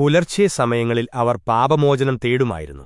പുലർച്ചെ സമയങ്ങളിൽ അവർ പാപമോചനം തേടുമായിരുന്നു.